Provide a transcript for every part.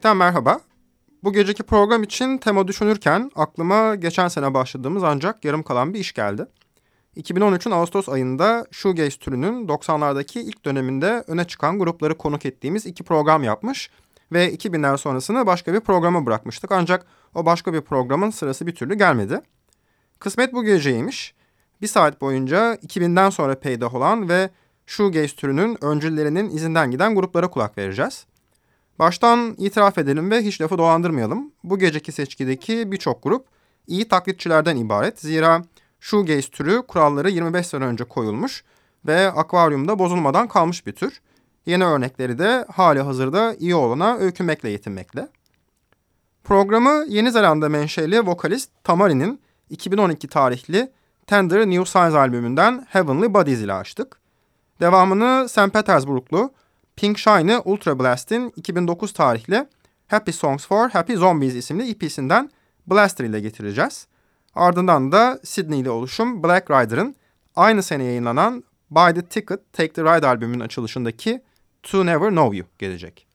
13 Melek'ten merhaba. Bu geceki program için tema düşünürken aklıma geçen sene başladığımız ancak yarım kalan bir iş geldi. 2013'ün Ağustos ayında shoegaze türünün 90'lardaki ilk döneminde öne çıkan grupları konuk ettiğimiz iki program yapmış ve 2000'ler sonrasını başka bir programa bırakmıştık ancak o başka bir programın sırası bir türlü gelmedi. Kısmet bu geceymiş. Bir saat boyunca 2000'den sonra peydah olan ve shoegaze türünün öncüllerinin izinden giden gruplara kulak vereceğiz. Baştan itiraf edelim ve hiç lafı dolandırmayalım. Bu geceki seçkideki birçok grup iyi taklitçilerden ibaret. Zira shoegaze türü kuralları 25 sene önce koyulmuş ve akvaryumda bozulmadan kalmış bir tür. Yeni örnekleri de hali hazırda iyi olana öykünmekle yetinmekle. Programı Yeni Zelanda menşeli vokalist Tamari'nin 2012 tarihli Tender New Size albümünden Heavenly Bodies ile açtık. Devamını St. Petersburglu Pink Shiny Ultra Blast'in 2009 tarihli Happy Songs for Happy Zombies isimli EP'sinden Blaster ile getireceğiz. Ardından da Sydney'li oluşum Black Rider'ın aynı sene yayınlanan Buy the Ticket Take the Ride albümünün açılışındaki To Never Know You gelecek.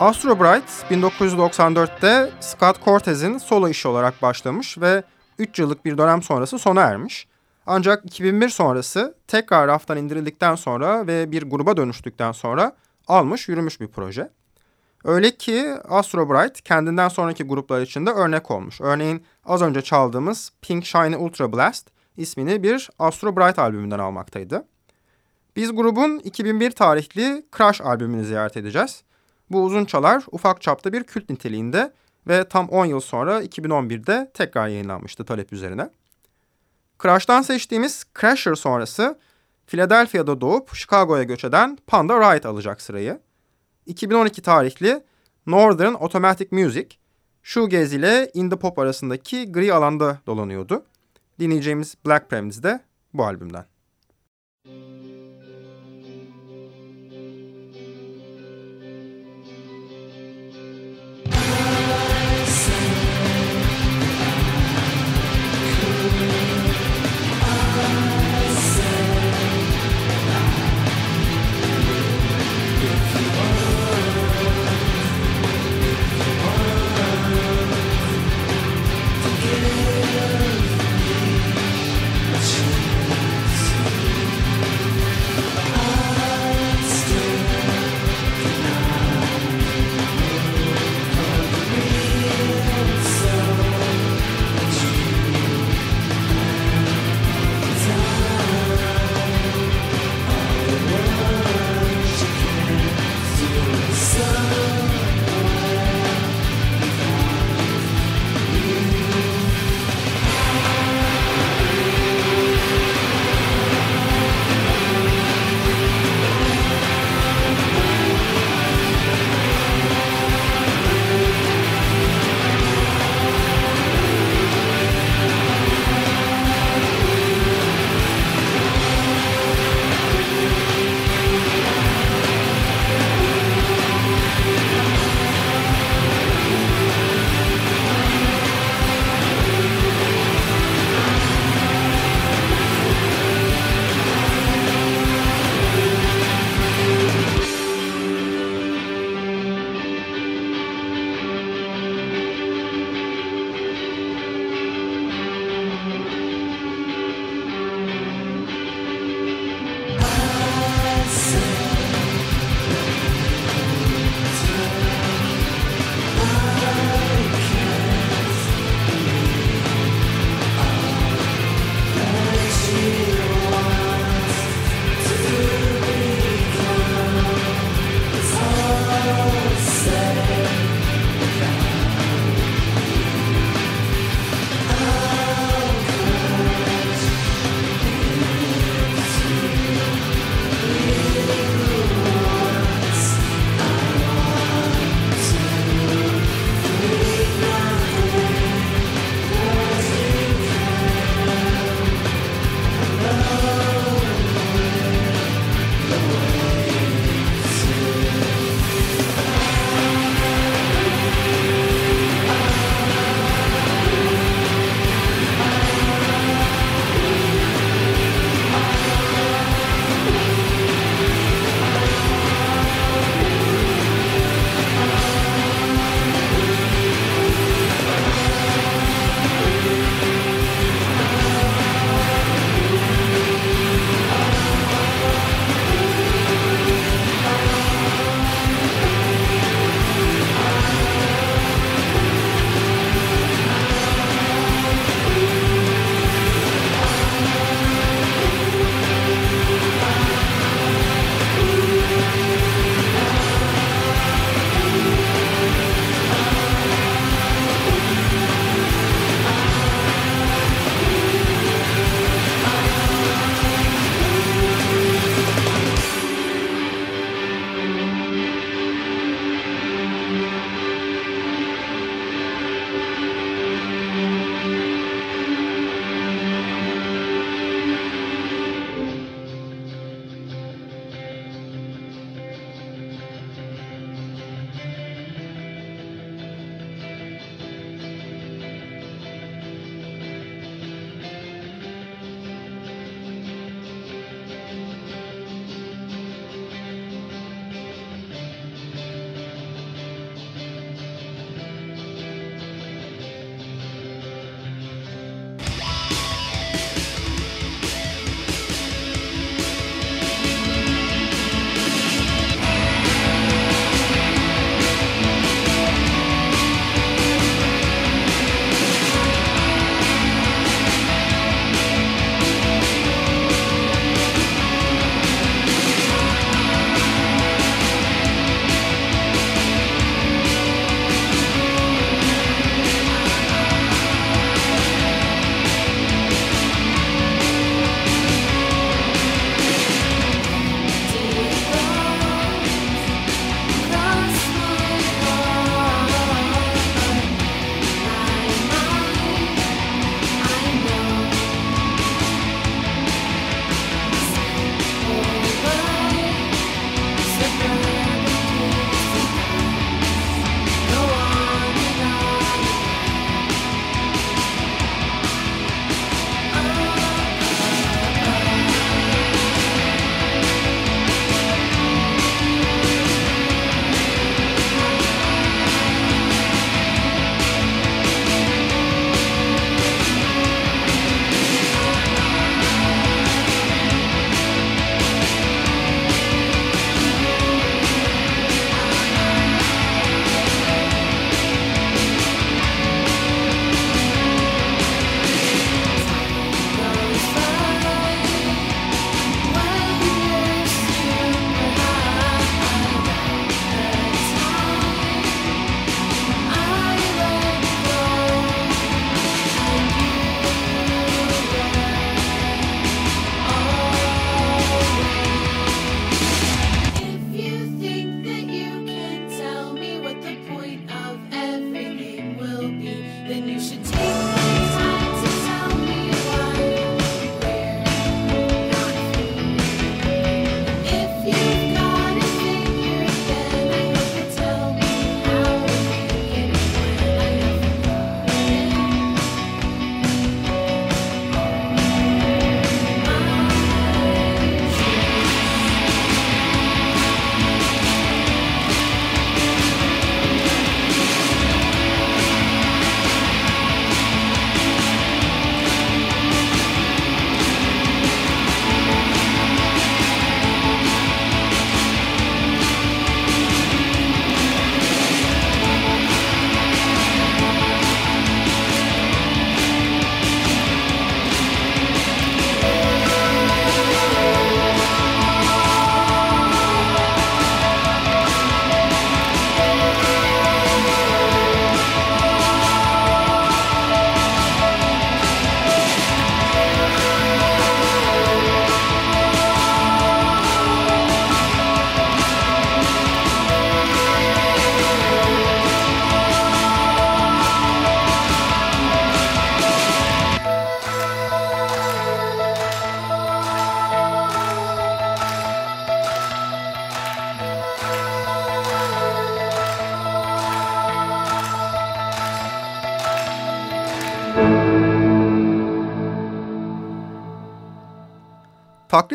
Astro Bright 1994'te Scott Cortez'in solo işi olarak başlamış ve 3 yıllık bir dönem sonrası sona ermiş. Ancak 2001 sonrası tekrar raftan indirildikten sonra ve bir gruba dönüştükten sonra almış yürümüş bir proje. Öyle ki Astro Bright kendinden sonraki gruplar için de örnek olmuş. Örneğin az önce çaldığımız Pink Shiny Ultra Blast ismini bir Astro Bright albümünden almaktaydı. Biz grubun 2001 tarihli Crash albümünü ziyaret edeceğiz. Bu uzun çalar ufak çapta bir kült niteliğinde ve tam 10 yıl sonra 2011'de tekrar yayınlanmıştı talep üzerine. Crash'tan seçtiğimiz Crasher sonrası Philadelphia'da doğup Chicago'ya göç eden Panda Riot alacak sırayı. 2012 tarihli Northern Automatic Music, shoegaze ile indie pop arasındaki gri alanda dolanıyordu. Dinleyeceğimiz Black Premise de bu albümden.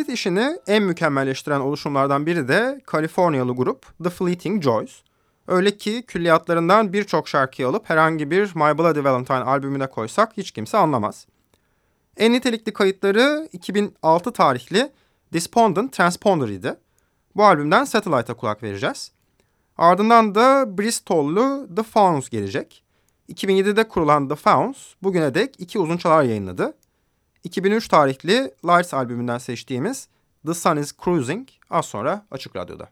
Taklit işini en mükemmelleştiren oluşumlardan biri de Kaliforniyalı grup The Fleeting Joys. Öyle ki külliyatlarından birçok şarkıyı alıp herhangi bir My Bloody Valentine albümüne koysak hiç kimse anlamaz. En nitelikli kayıtları 2006 tarihli Despondent Transponder idi. Bu albümden Satellite'a kulak vereceğiz. Ardından da Bristol'lu The Fauns gelecek. 2007'de kurulan The Fauns bugüne dek iki uzun çalar yayınladı. 2003 tarihli Lights albümünden seçtiğimiz The Sun is Cruising az sonra Açık Radyo'da.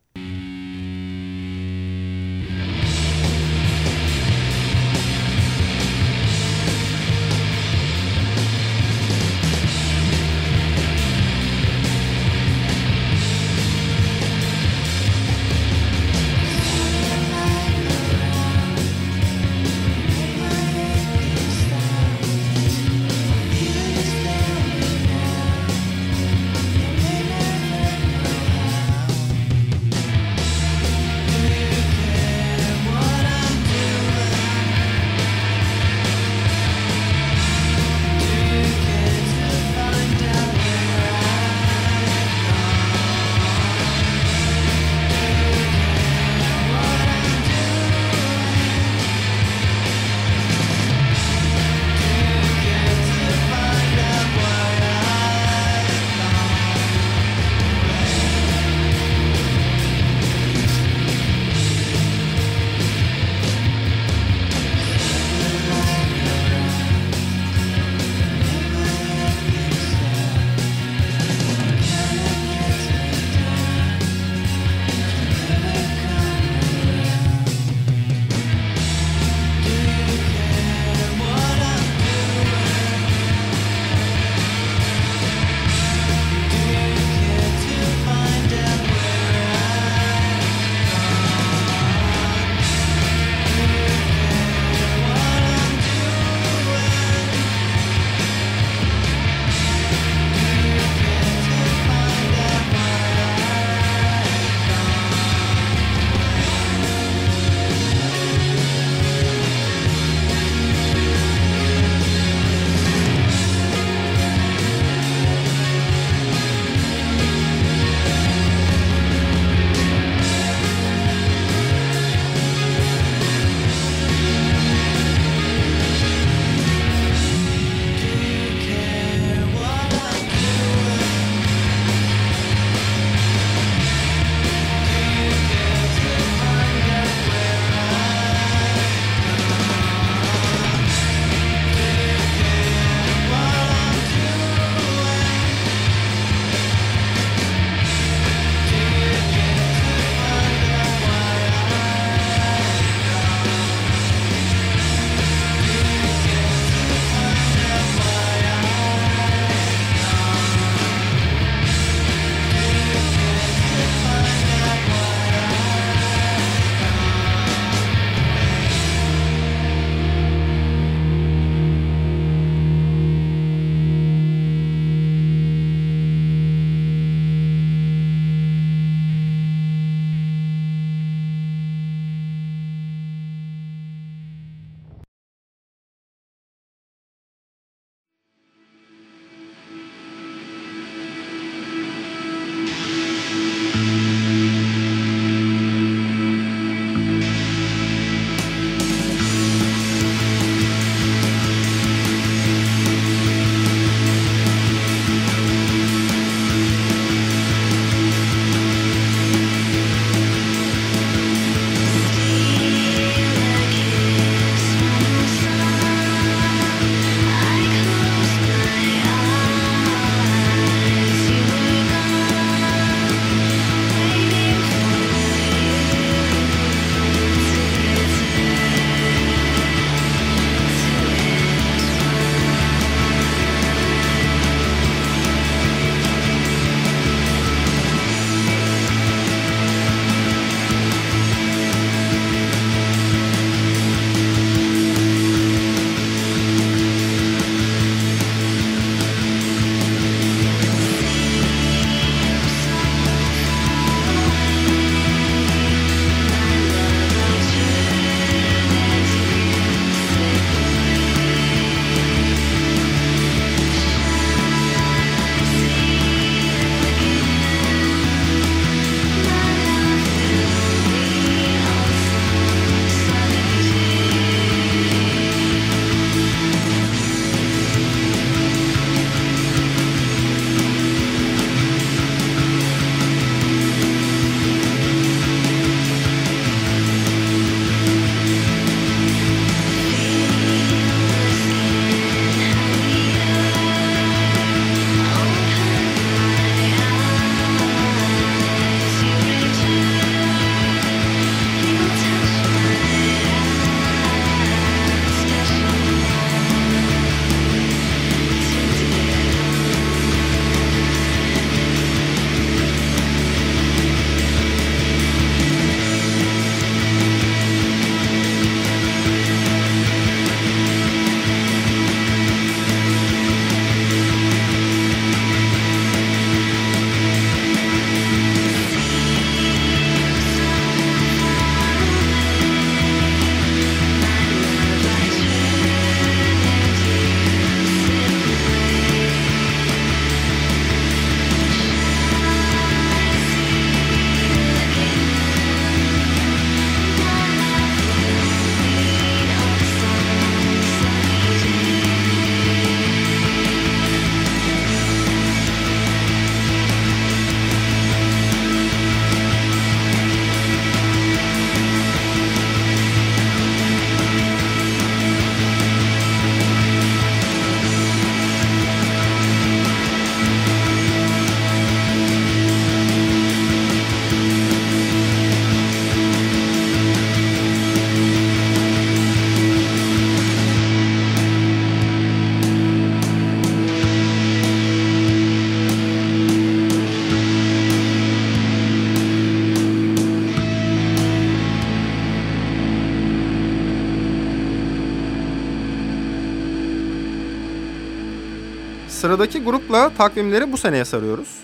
Sıradaki grupla takvimleri bu seneye sarıyoruz.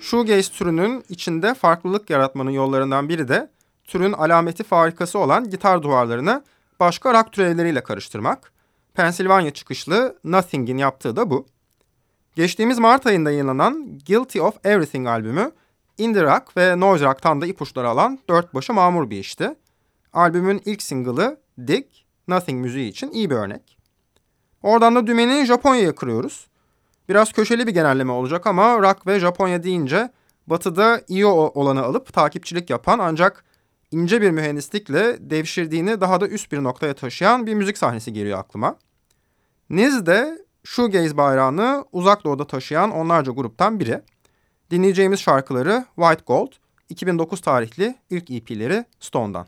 Shoegaze türünün içinde farklılık yaratmanın yollarından biri de türün alameti farikası olan gitar duvarlarını başka rock türevleriyle karıştırmak. Pennsylvania çıkışlı Nothing'in yaptığı da bu. Geçtiğimiz Mart ayında yayınlanan Guilty of Everything albümü indie rock ve noise rock'tan da ipuçları alan dört başı mamur bir işti. Albümün ilk single'ı Dig, Nothing müziği için iyi bir örnek. Oradan da dümeni Japonya'ya kırıyoruz. Biraz köşeli bir genelleme olacak ama rock ve Japonya deyince batıda iyi olanı alıp takipçilik yapan ancak ince bir mühendislikle devşirdiğini daha da üst bir noktaya taşıyan bir müzik sahnesi geliyor aklıma. Niz de shoegaze bayrağını uzak doğuda taşıyan onlarca gruptan biri. Dinleyeceğimiz şarkıları White Gold, 2009 tarihli ilk EP'leri Stone'dan.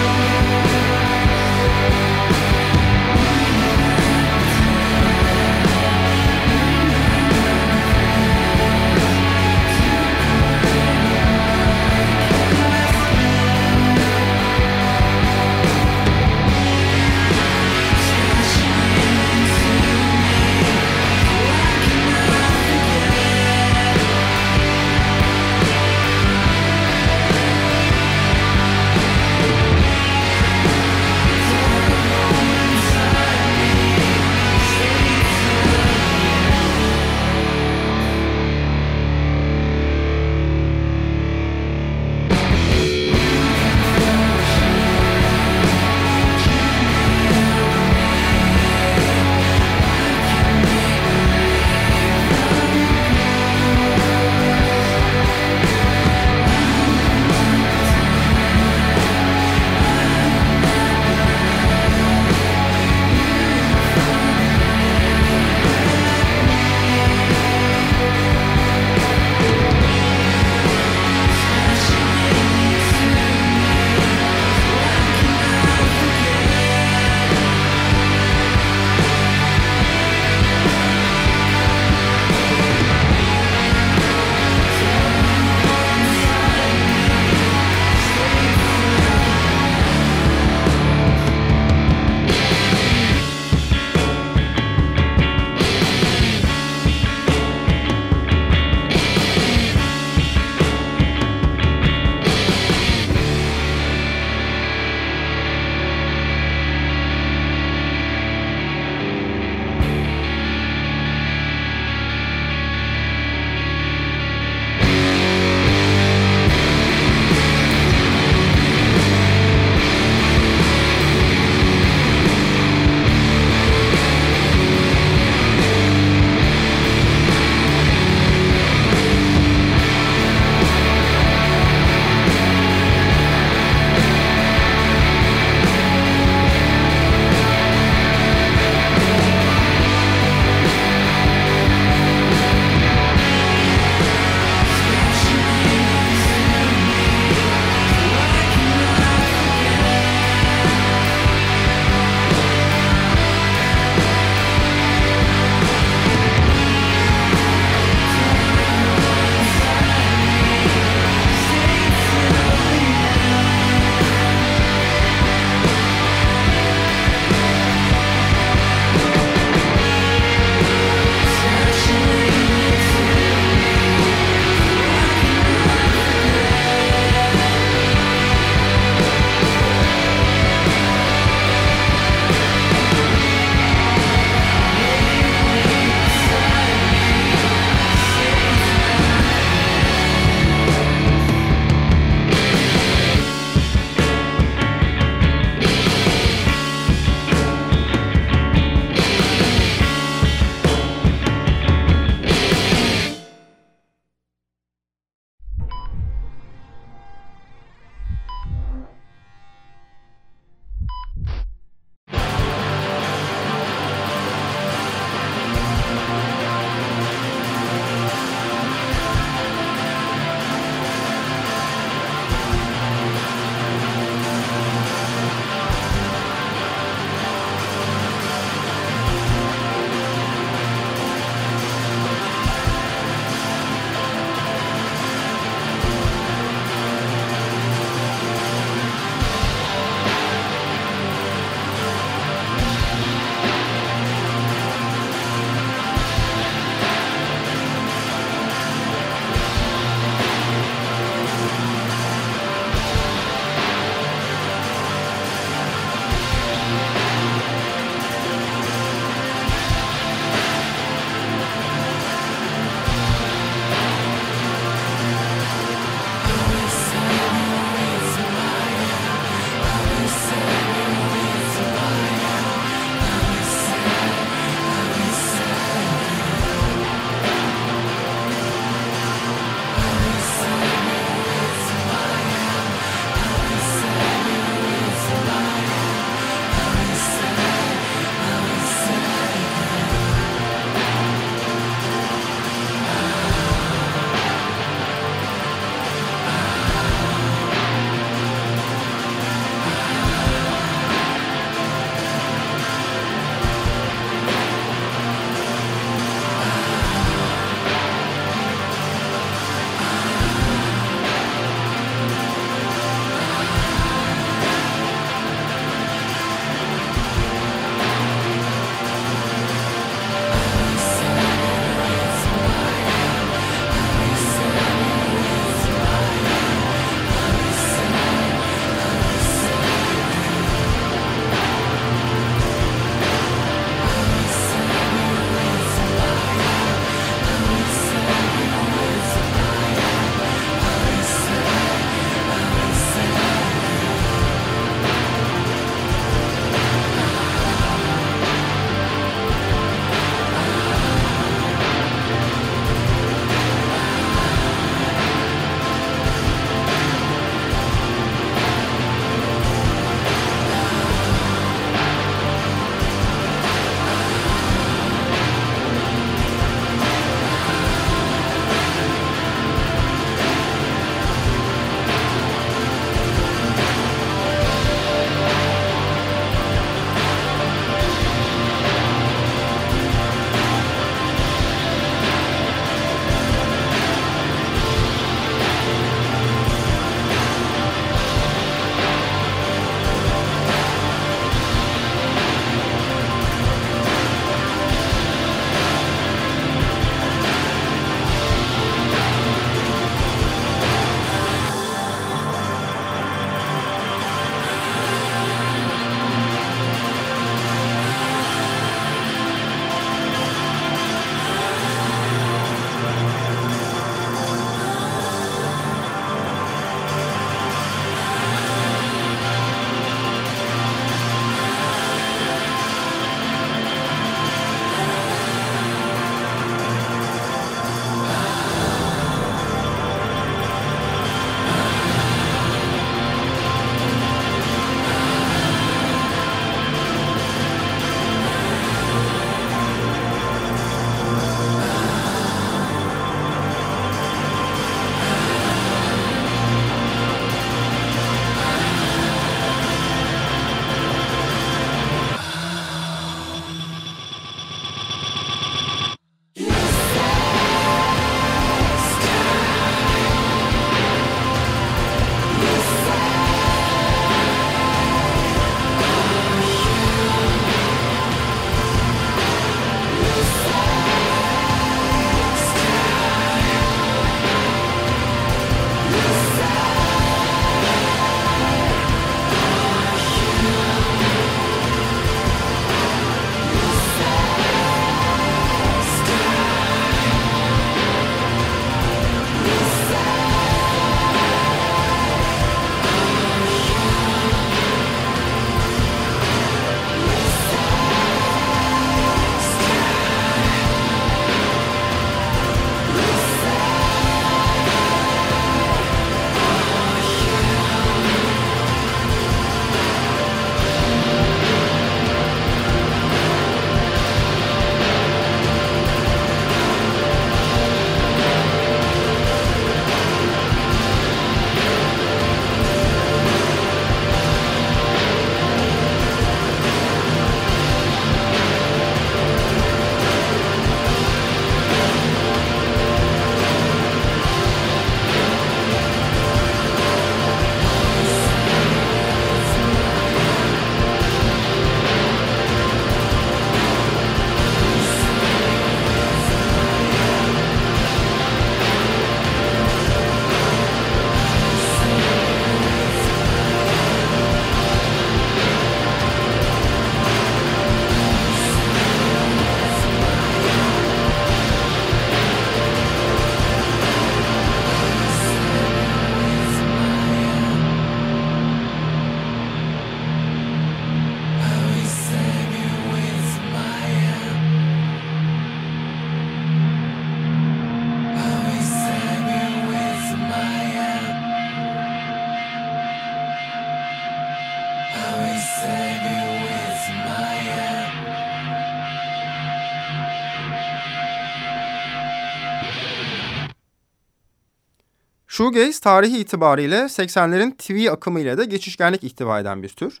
Shoegaze tarihi itibariyle 80'lerin TV akımı ile de geçişkenlik ihtiva eden bir tür.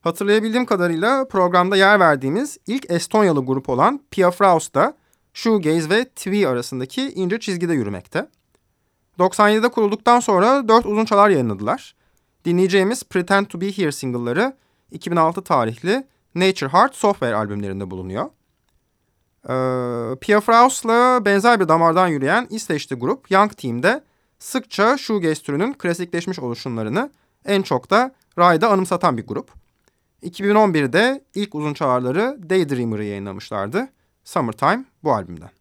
Hatırlayabildiğim kadarıyla programda yer verdiğimiz ilk Estonyalı grup olan Pia Fraus da shoegaze ve twee arasındaki ince çizgide yürümekte. 97'de kurulduktan sonra 4 uzun çalar yayınladılar. Dinleyeceğimiz Pretend to be Here single'ları 2006 tarihli Nature Heart Software albümlerinde bulunuyor. Ee, Pia Fraus'la benzer bir damardan yürüyen İsveçli grup Young Team'de sıkça shoegaze türünün klasikleşmiş oluşumlarını en çok da Ray'da anımsatan bir grup. 2011'de ilk uzun çalarları Daydreamer'ı yayınlamışlardı. Summertime bu albümden.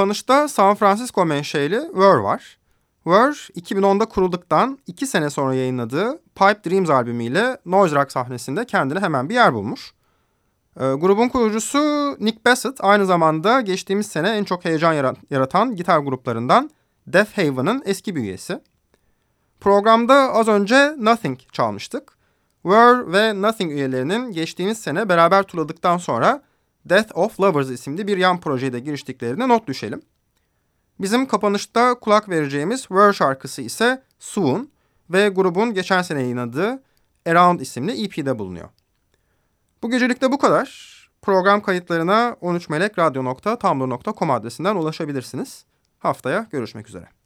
Kapanışta San Francisco menşeli Were var. Were 2010'da kurulduktan 2 sene sonra yayınladığı Pipe Dreams albümüyle noise rock sahnesinde kendine hemen bir yer bulmuş. E, grubun kurucusu Nick Bassett aynı zamanda geçtiğimiz sene en çok heyecan yaratan gitar gruplarından Death Haven'ın eski bir üyesi. Programda az önce Nothing çalmıştık. Were ve Nothing üyelerinin geçtiğimiz sene beraber turladıktan sonra Death of Lovers isimli bir yan projede giriştiklerine not düşelim. Bizim kapanışta kulak vereceğimiz Were şarkısı ise Soon ve grubun geçen sene yayınladığı Around isimli EP'de bulunuyor. Bu gecelik de bu kadar. Program kayıtlarına 13melekradyo.tumblr.com adresinden ulaşabilirsiniz. Haftaya görüşmek üzere.